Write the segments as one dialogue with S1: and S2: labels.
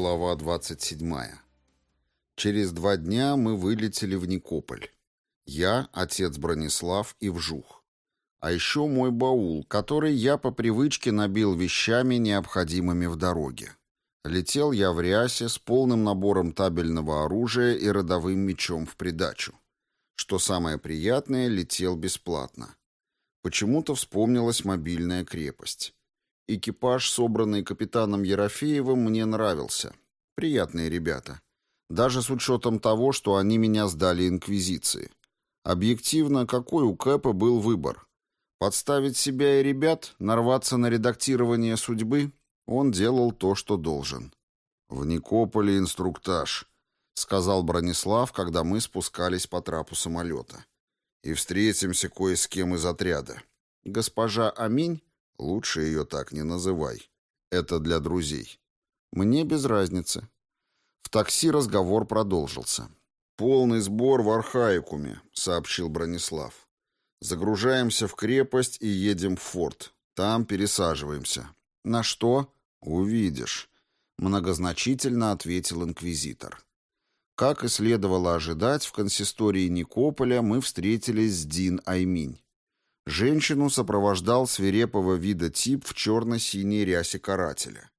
S1: Глава 27. Через два дня мы вылетели в Никополь. Я, отец Бронислав и Вжух. А еще мой баул, который я по привычке набил вещами, необходимыми в дороге. Летел я в рясе с полным набором табельного оружия и родовым мечом в придачу. Что самое приятное, летел бесплатно. Почему-то вспомнилась мобильная крепость. Экипаж, собранный капитаном Ерофеевым, мне нравился. Приятные ребята. Даже с учетом того, что они меня сдали Инквизиции. Объективно, какой у Кэпа был выбор? Подставить себя и ребят, нарваться на редактирование судьбы? Он делал то, что должен. «В Никополе инструктаж», — сказал Бронислав, когда мы спускались по трапу самолета. «И встретимся кое с кем из отряда». «Госпожа Аминь?» Лучше ее так не называй. Это для друзей. Мне без разницы. В такси разговор продолжился. «Полный сбор в Архаикуме», — сообщил Бронислав. «Загружаемся в крепость и едем в форт. Там пересаживаемся». «На что?» «Увидишь», — многозначительно ответил инквизитор. Как и следовало ожидать, в консистории Никополя мы встретились с Дин Айминь. Женщину сопровождал свирепого вида тип в черно-синей рясе карателя.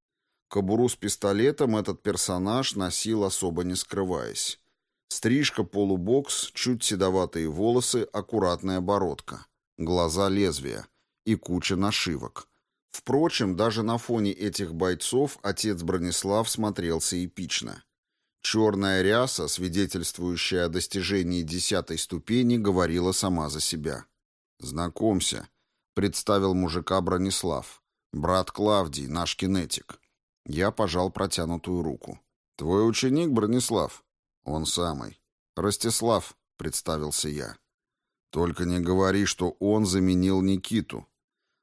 S1: Кобуру с пистолетом этот персонаж носил особо не скрываясь. Стрижка полубокс, чуть седоватые волосы, аккуратная бородка, глаза лезвия и куча нашивок. Впрочем, даже на фоне этих бойцов отец Бронислав смотрелся эпично. Черная ряса, свидетельствующая о достижении десятой ступени, говорила сама за себя. «Знакомься», — представил мужика Бронислав. «Брат Клавдий, наш кинетик». Я пожал протянутую руку. «Твой ученик, Бронислав?» «Он самый». «Ростислав», — представился я. «Только не говори, что он заменил Никиту».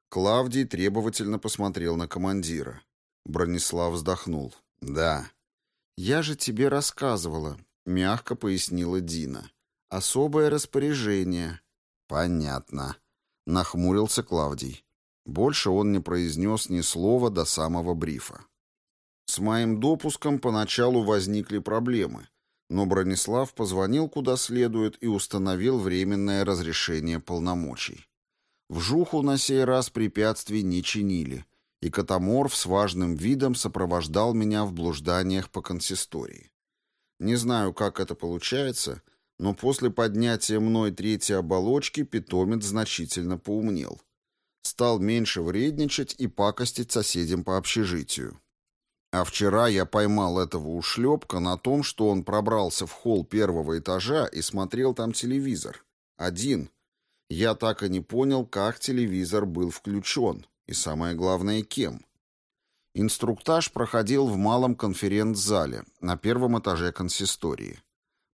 S1: Клавдий требовательно посмотрел на командира. Бронислав вздохнул. «Да». «Я же тебе рассказывала», — мягко пояснила Дина. «Особое распоряжение. «Понятно», — нахмурился Клавдий. Больше он не произнес ни слова до самого брифа. С моим допуском поначалу возникли проблемы, но Бронислав позвонил куда следует и установил временное разрешение полномочий. В Жуху на сей раз препятствий не чинили, и Катаморф с важным видом сопровождал меня в блужданиях по консистории. Не знаю, как это получается, но после поднятия мной третьей оболочки питомец значительно поумнел. Стал меньше вредничать и пакостить соседям по общежитию. А вчера я поймал этого ушлепка на том, что он пробрался в холл первого этажа и смотрел там телевизор. Один. Я так и не понял, как телевизор был включен. И самое главное, кем. Инструктаж проходил в малом конференц-зале на первом этаже консистории.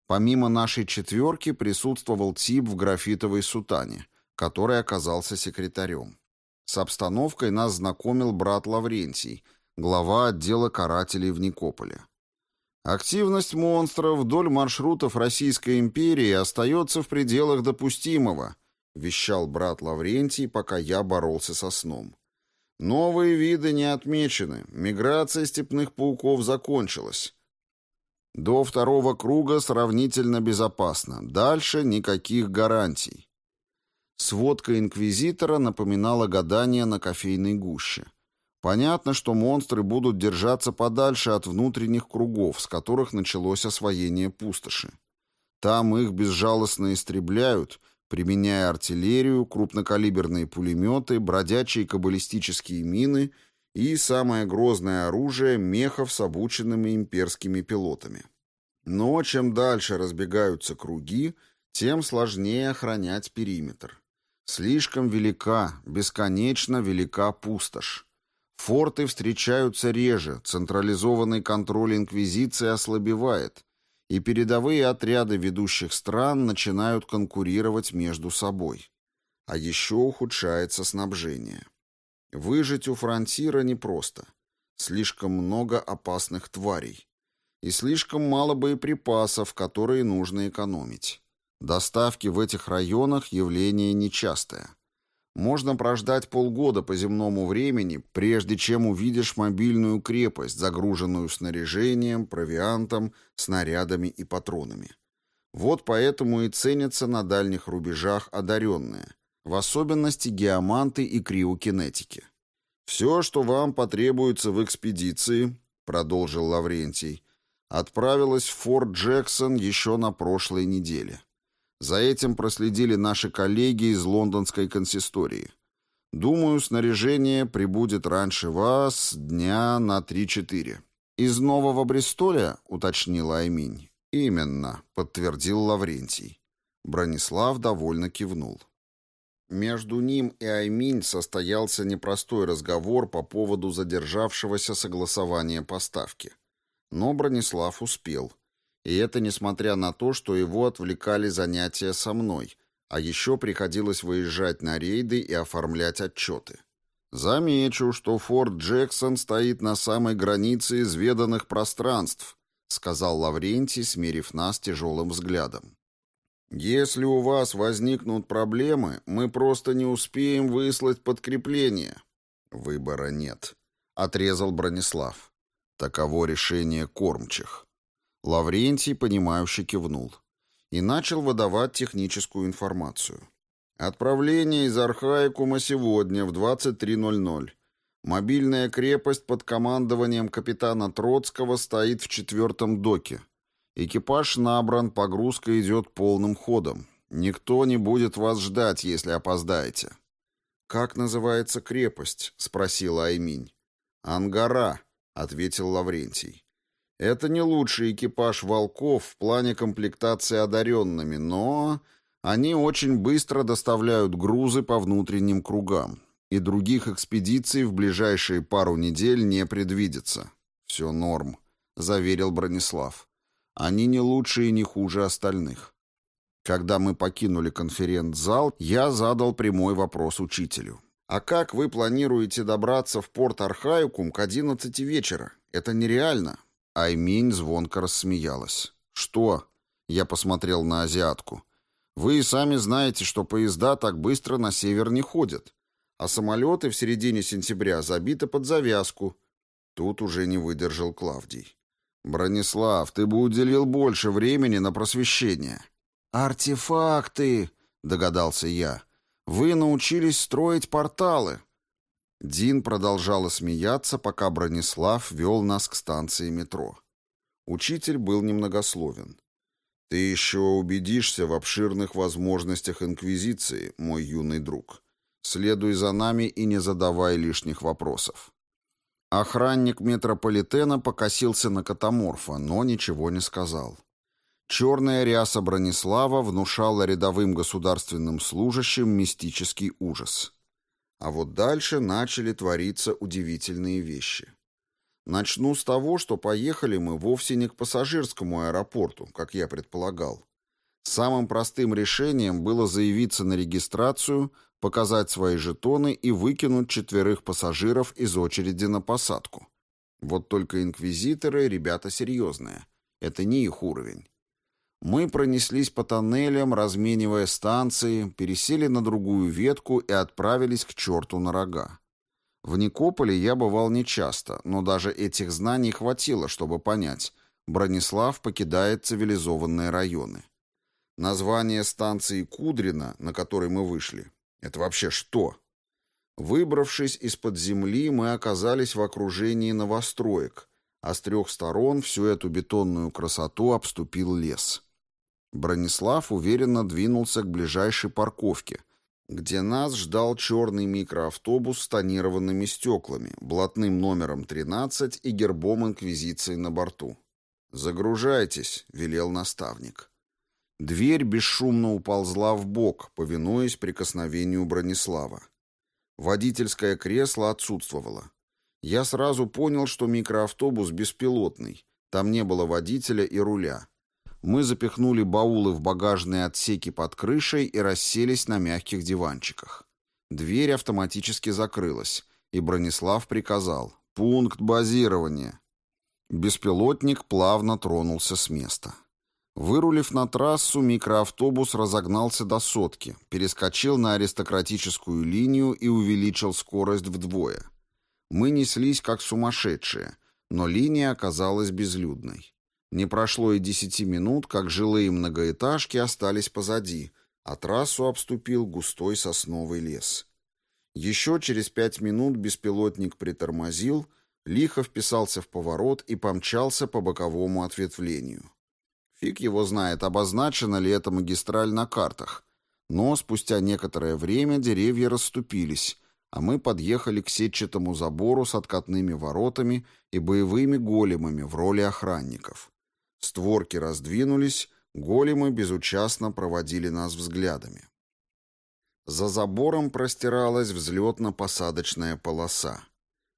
S1: Помимо нашей четверки присутствовал тип в графитовой сутане, который оказался секретарем. С обстановкой нас знакомил брат Лаврентий, глава отдела карателей в Никополе. Активность монстров вдоль маршрутов Российской империи остается в пределах допустимого, вещал брат Лаврентий, пока я боролся со сном. Новые виды не отмечены, миграция степных пауков закончилась. До второго круга сравнительно безопасно. Дальше никаких гарантий. Сводка инквизитора напоминала гадание на кофейной гуще. Понятно, что монстры будут держаться подальше от внутренних кругов, с которых началось освоение пустоши. Там их безжалостно истребляют, применяя артиллерию, крупнокалиберные пулеметы, бродячие каббалистические мины и самое грозное оружие мехов с обученными имперскими пилотами. Но чем дальше разбегаются круги, тем сложнее охранять периметр. Слишком велика, бесконечно велика пустошь. Форты встречаются реже, централизованный контроль Инквизиции ослабевает, и передовые отряды ведущих стран начинают конкурировать между собой. А еще ухудшается снабжение. Выжить у фронтира непросто. Слишком много опасных тварей. И слишком мало боеприпасов, которые нужно экономить. Доставки в этих районах явление нечастое. Можно прождать полгода по земному времени, прежде чем увидишь мобильную крепость, загруженную снаряжением, провиантом, снарядами и патронами. Вот поэтому и ценятся на дальних рубежах одаренные, в особенности геоманты и криокинетики. «Все, что вам потребуется в экспедиции», — продолжил Лаврентий, отправилось в Форт Джексон еще на прошлой неделе. За этим проследили наши коллеги из лондонской консистории. Думаю, снаряжение прибудет раньше вас дня на 3-4. Из Нового Бристоля, уточнила Айминь. Именно, подтвердил Лаврентий. Бронислав довольно кивнул. Между ним и Айминь состоялся непростой разговор по поводу задержавшегося согласования поставки. Но Бронислав успел – и это несмотря на то, что его отвлекали занятия со мной, а еще приходилось выезжать на рейды и оформлять отчеты. Замечу, что Форт Джексон стоит на самой границе изведанных пространств, сказал Лаврентий, смирив нас тяжелым взглядом. Если у вас возникнут проблемы, мы просто не успеем выслать подкрепление. Выбора нет, отрезал Бронислав. Таково решение кормчих. Лаврентий, понимающе кивнул. И начал выдавать техническую информацию. Отправление из Архаикума сегодня в 23.00. Мобильная крепость под командованием капитана Троцкого стоит в четвертом доке. Экипаж набран, погрузка идет полным ходом. Никто не будет вас ждать, если опоздаете. «Как называется крепость?» — спросила Айминь. «Ангара», — ответил Лаврентий. Это не лучший экипаж «Волков» в плане комплектации одаренными, но они очень быстро доставляют грузы по внутренним кругам, и других экспедиций в ближайшие пару недель не предвидится. «Все норм», — заверил Бронислав. «Они не лучше и не хуже остальных». Когда мы покинули конференц-зал, я задал прямой вопрос учителю. «А как вы планируете добраться в порт Архаикум к одиннадцати вечера? Это нереально. Айминь звонко рассмеялась. «Что?» Я посмотрел на азиатку. «Вы и сами знаете, что поезда так быстро на север не ходят, а самолеты в середине сентября забиты под завязку». Тут уже не выдержал Клавдий. «Бронислав, ты бы уделил больше времени на просвещение». «Артефакты!» — догадался я. «Вы научились строить порталы». Дин продолжала смеяться, пока Бронислав вел нас к станции метро. Учитель был немногословен. «Ты еще убедишься в обширных возможностях Инквизиции, мой юный друг. Следуй за нами и не задавай лишних вопросов». Охранник метрополитена покосился на катаморфа, но ничего не сказал. Черная ряса Бронислава внушала рядовым государственным служащим мистический ужас. А вот дальше начали твориться удивительные вещи. Начну с того, что поехали мы вовсе не к пассажирскому аэропорту, как я предполагал. Самым простым решением было заявиться на регистрацию, показать свои жетоны и выкинуть четверых пассажиров из очереди на посадку. Вот только инквизиторы — ребята серьезные. Это не их уровень. Мы пронеслись по тоннелям, разменивая станции, пересели на другую ветку и отправились к черту на рога. В Никополе я бывал нечасто, но даже этих знаний хватило, чтобы понять, Бронислав покидает цивилизованные районы. Название станции Кудрина, на которой мы вышли, это вообще что? Выбравшись из-под земли, мы оказались в окружении новостроек, а с трех сторон всю эту бетонную красоту обступил лес. Бронислав уверенно двинулся к ближайшей парковке, где нас ждал черный микроавтобус с тонированными стеклами, блатным номером 13 и гербом Инквизиции на борту. «Загружайтесь», — велел наставник. Дверь бесшумно уползла в бок, повинуясь прикосновению Бронислава. Водительское кресло отсутствовало. Я сразу понял, что микроавтобус беспилотный. Там не было водителя и руля. Мы запихнули баулы в багажные отсеки под крышей и расселись на мягких диванчиках. Дверь автоматически закрылась, и Бронислав приказал «Пункт базирования». Беспилотник плавно тронулся с места. Вырулив на трассу, микроавтобус разогнался до сотки, перескочил на аристократическую линию и увеличил скорость вдвое. Мы неслись как сумасшедшие, но линия оказалась безлюдной. Не прошло и десяти минут, как жилые многоэтажки остались позади, а трассу обступил густой сосновый лес. Еще через пять минут беспилотник притормозил, лихо вписался в поворот и помчался по боковому ответвлению. Фиг его знает, обозначена ли эта магистраль на картах. Но спустя некоторое время деревья расступились, а мы подъехали к сетчатому забору с откатными воротами и боевыми големами в роли охранников. Створки раздвинулись, големы безучастно проводили нас взглядами. За забором простиралась взлетно-посадочная полоса.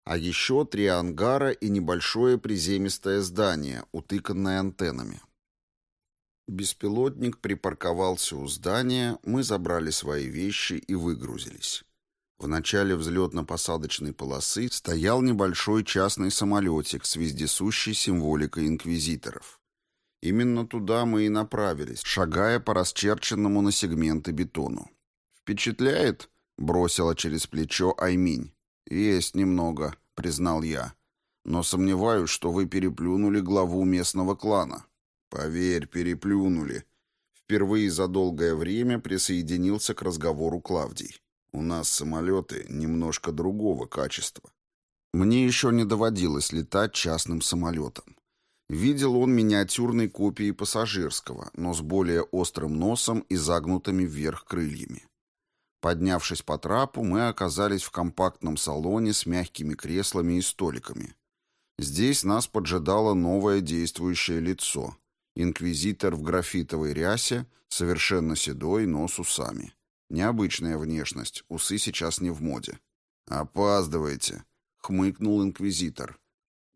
S1: А еще три ангара и небольшое приземистое здание, утыканное антеннами. Беспилотник припарковался у здания, мы забрали свои вещи и выгрузились. В начале взлетно-посадочной полосы стоял небольшой частный самолетик с вездесущей символикой инквизиторов. Именно туда мы и направились, шагая по расчерченному на сегменты бетону. «Впечатляет?» — бросила через плечо Айминь. «Есть немного», — признал я. «Но сомневаюсь, что вы переплюнули главу местного клана». Поверь, переплюнули. Впервые за долгое время присоединился к разговору Клавдий. У нас самолеты немножко другого качества. Мне еще не доводилось летать частным самолетом. Видел он миниатюрной копией пассажирского, но с более острым носом и загнутыми вверх крыльями. Поднявшись по трапу, мы оказались в компактном салоне с мягкими креслами и столиками. Здесь нас поджидало новое действующее лицо — Инквизитор в графитовой рясе, совершенно седой, но с усами. Необычная внешность, усы сейчас не в моде. «Опаздываете», — хмыкнул инквизитор.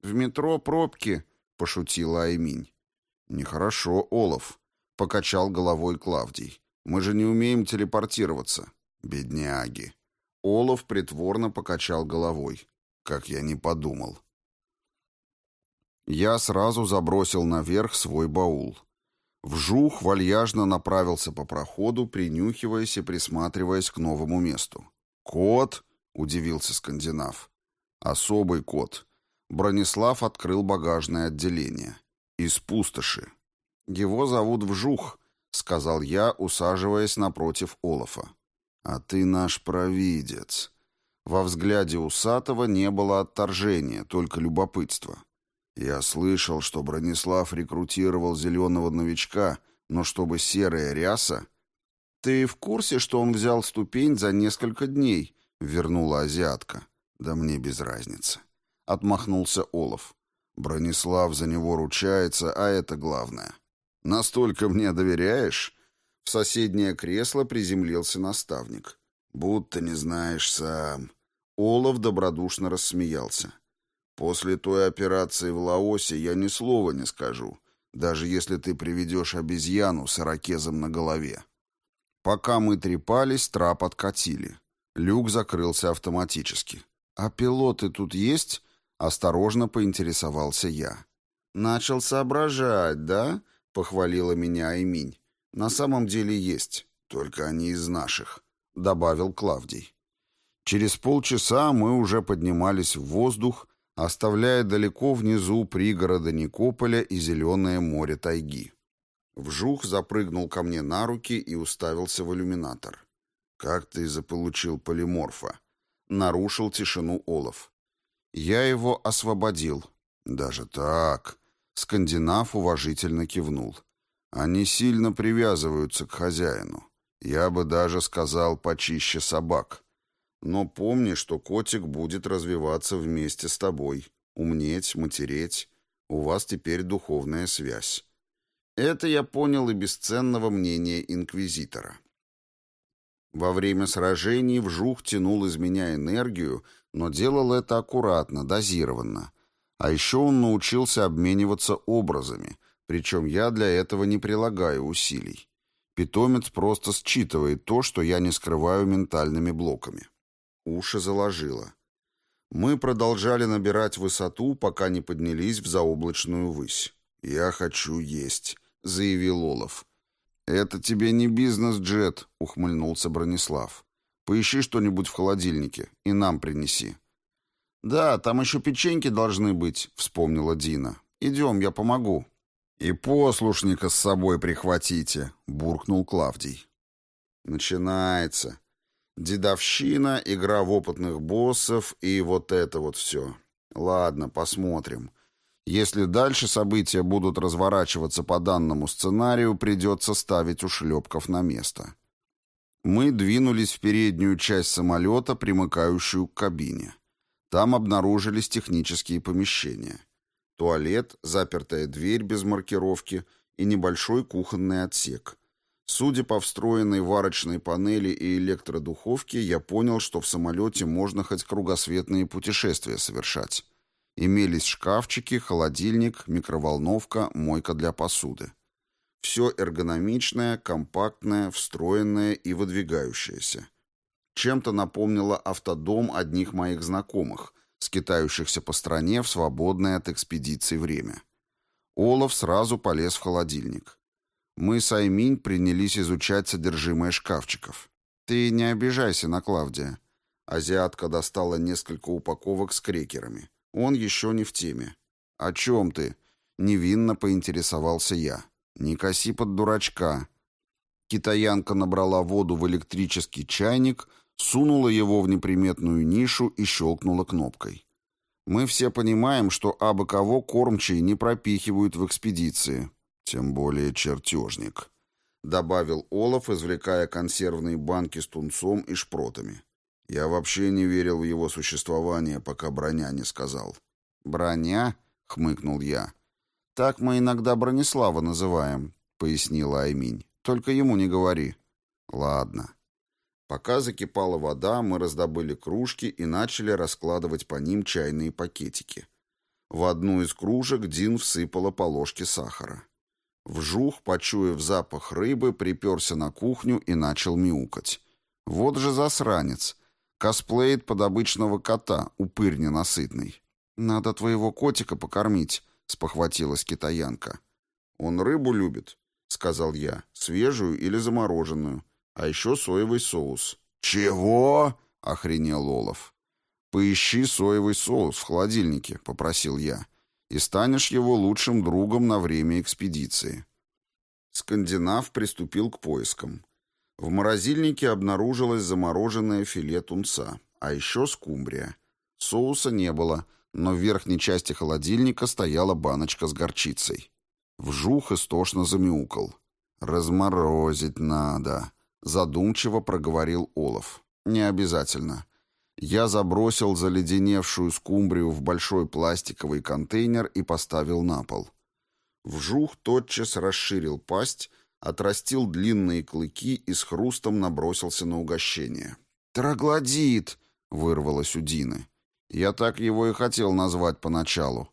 S1: «В метро пробки», — пошутила Айминь. «Нехорошо, Олаф», — покачал головой Клавдий. «Мы же не умеем телепортироваться». «Бедняги». Олаф притворно покачал головой. «Как я не подумал». Я сразу забросил наверх свой баул. Вжух вальяжно направился по проходу, принюхиваясь и присматриваясь к новому месту. «Кот?» — удивился скандинав. «Особый кот». Бронислав открыл багажное отделение. «Из пустоши». «Его зовут Вжух», — сказал я, усаживаясь напротив Олафа. «А ты наш провидец». Во взгляде Усатого не было отторжения, только любопытство. Я слышал, что Бронислав рекрутировал зеленого новичка, но чтобы серая ряса... «Ты в курсе, что он взял ступень за несколько дней?» — вернула азиатка. «Да мне без разницы». Отмахнулся Олаф. «Бронислав за него ручается, а это главное». «Настолько мне доверяешь?» В соседнее кресло приземлился наставник. «Будто не знаешь сам». Олаф добродушно рассмеялся. После той операции в Лаосе я ни слова не скажу, даже если ты приведешь обезьяну с ирокезом на голове. Пока мы трепались, трап откатили. Люк закрылся автоматически. «А пилоты тут есть?» — осторожно поинтересовался я. «Начал соображать, да?» — похвалила меня Айминь. «На самом деле есть, только они из наших», — добавил Клавдий. Через полчаса мы уже поднимались в воздух, оставляя далеко внизу пригорода Никополя и зеленое море тайги. Вжух запрыгнул ко мне на руки и уставился в иллюминатор. «Как ты заполучил полиморфа?» Нарушил тишину Олаф. «Я его освободил». «Даже так?» Скандинав уважительно кивнул. «Они сильно привязываются к хозяину. Я бы даже сказал, почище собак. Но помни, что котик будет развиваться вместе с тобой, умнеть, матереть. У вас теперь духовная связь. Это я понял и бесценного мнения инквизитора. Во время сражений вжух тянул из меня энергию, но делал это аккуратно, дозированно. А еще он научился обмениваться образами, причем я для этого не прилагаю усилий. Питомец просто считывает то, что я не скрываю ментальными блоками. Уши заложило. Мы продолжали набирать высоту, пока не поднялись в заоблачную высь. «Я хочу есть», —— заявил Олаф. «Это тебе не бизнес-джет», — ухмыльнулся Бронислав. «Поищи что-нибудь в холодильнике и нам принеси». «Да, там еще печеньки должны быть», — вспомнила Дина. «Идем, я помогу». «И послушника с собой прихватите», — буркнул Клавдий. Начинается. Дедовщина, игра в опытных боссов и вот это вот все. Ладно, посмотрим. Если дальше события будут разворачиваться по данному сценарию, придется ставить ушлепков на место. Мы двинулись в переднюю часть самолета, примыкающую к кабине. Там обнаружились технические помещения. Туалет, запертая дверь без маркировки и небольшой кухонный отсек. Судя по встроенной варочной панели и электродуховке, я понял, что в самолете можно хоть кругосветные путешествия совершать. Имелись шкафчики, холодильник, микроволновка, мойка для посуды. Все эргономичное, компактное, встроенное и выдвигающееся. Чем-то напомнило автодом одних моих знакомых, скитающихся по стране в свободное от экспедиции время. Олаф сразу полез в холодильник. Мы с Айминь принялись изучать содержимое шкафчиков. «Ты не обижайся на Клавдия». Азиатка достала несколько упаковок с крекерами. Он еще не в теме. «О чем ты?» Невинно поинтересовался я. «Не коси под дурачка». Китаянка набрала воду в электрический чайник — сунула его в неприметную нишу и щелкнула кнопкой. Мы все понимаем, что абы кого кормчие не пропихивают в экспедиции. Тем более чертежник. Добавил Олаф, извлекая консервные банки с тунцом и шпротами. Я вообще не верил в его существование, пока броня не сказал. «Броня?» — хмыкнул я. «Так мы иногда Бронислава называем», — пояснила Айминь. «Только ему не говори». «Ладно». Пока закипала вода, мы раздобыли кружки и начали раскладывать по ним чайные пакетики. В одну из кружек Дин всыпала по ложке сахара. Вжух, почуяв запах рыбы, приперся на кухню и начал мяукать. Вот же засранец. Косплеит под обычного кота, упырь ненасытный. «Надо твоего котика покормить», — спохватилась китаянка. «Он рыбу любит», — сказал я, — «свежую или замороженную а еще соевый соус». «Чего?» — охренел Олаф. «Поищи соевый соус в холодильнике», — попросил я, «и станешь его лучшим другом на время экспедиции». Скандинав приступил к поискам. В морозильнике обнаружилось замороженное филе тунца, а еще скумбрия. Соуса не было, но в верхней части холодильника стояла баночка с горчицей. Вжух истошно замяукал. «Разморозить надо», Задумчиво проговорил Олаф. Не обязательно. Я забросил заледеневшую скумбрию в большой пластиковый контейнер и поставил на пол. Вжух тотчас расширил пасть, отрастил длинные клыки и с хрустом набросился на угощение. «Троглодит!» — вырвалось у Дины. Я так его и хотел назвать поначалу.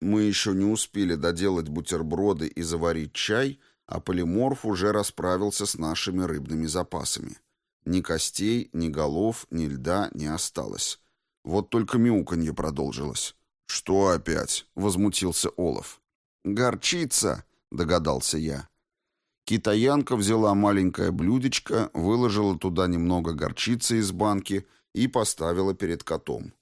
S1: Мы еще не успели доделать бутерброды и заварить чай, а полиморф уже расправился с нашими рыбными запасами. Ни костей, ни голов, ни льда не осталось. Вот только мяуканье продолжилось. «Что опять?» — возмутился Олаф. «Горчица!» — догадался я. Китаянка взяла маленькое блюдечко, выложила туда немного горчицы из банки и поставила перед котом.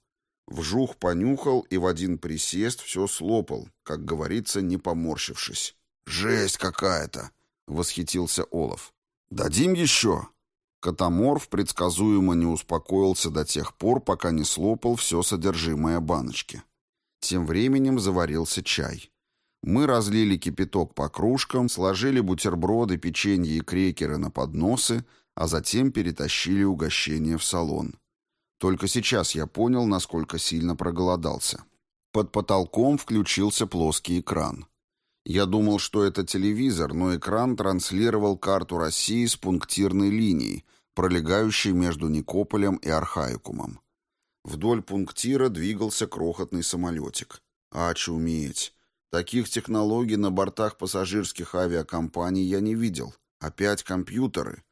S1: Вжух понюхал и в один присест все слопал, как говорится, не поморщившись. «Жесть какая-то!» — восхитился Олаф. «Дадим еще?» Катаморф предсказуемо не успокоился до тех пор, пока не слопал все содержимое баночки. Тем временем заварился чай. Мы разлили кипяток по кружкам, сложили бутерброды, печенье и крекеры на подносы, а затем перетащили угощение в салон. Только сейчас я понял, насколько сильно проголодался. Под потолком включился плоский экран. Я думал, что это телевизор, но экран транслировал карту России с пунктирной линией, пролегающей между Никополем и Архаикумом. Вдоль пунктира двигался крохотный самолетик. А чуметь! Таких технологий на бортах пассажирских авиакомпаний я не видел. Опять компьютеры.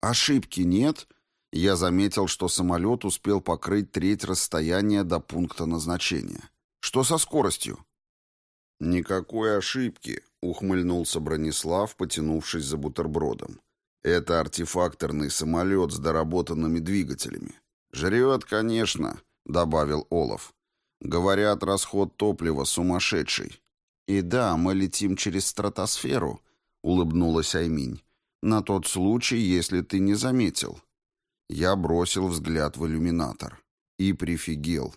S1: Ошибки нет. Я заметил, что самолет успел покрыть треть расстояния до пункта назначения. Что со скоростью? «Никакой ошибки», — ухмыльнулся Бронислав, потянувшись за бутербродом. «Это артефакторный самолет с доработанными двигателями». «Жрет, конечно», — добавил Олаф. «Говорят, расход топлива сумасшедший». «И да, мы летим через стратосферу», — улыбнулась Айминь. «На тот случай, если ты не заметил». Я бросил взгляд в иллюминатор. И прифигел.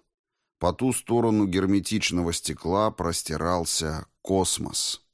S1: По ту сторону герметичного стекла простирался космос.